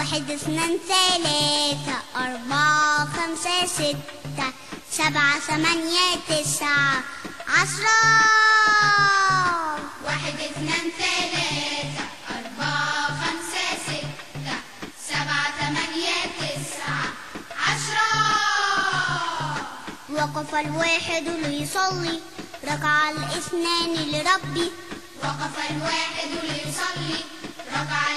واحد اثنين ثلاثة أربعة خمسة ستة سبعة ثمانية تسعة عشرة. واحد اثنين ثلاثة أربعة خمسة ستة سبعة ثمانية تسعة عشرة. وقف الواحد ليصلي ركع الاثنان لربي. وقف الواحد ليصلي ركع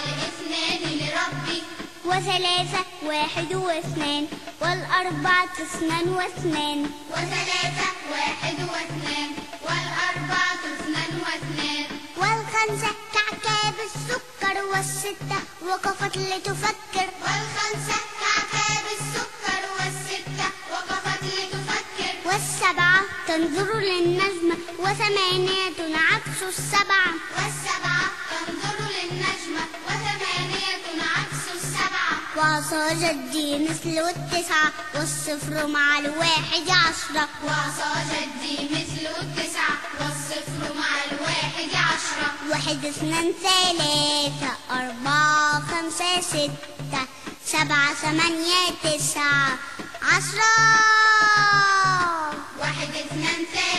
وثلاثة واحد واثنان والأربعة اثنان واثنان وثلاثة واحد واثنان والأربعة اثنان واثنان والخمسة كعكاب السكر والستة وقفت لتفكر والخمسة كعكاب السكر والستة وقفت لتفكر والسبعة تنظر للنجمة وثمانية عكس السبعة والسبعة تنظر للنجمة وعصا جدي مثل التسعة والصفر مع الواحد عشرة. وعصا جدي مثل التسعة والصفر مع الواحد عشرة. واحد اثنين ثلاثة أربعة خمسة ستة سبعة ثمانية تسعة عشرة. واحد اثنين ثلاثة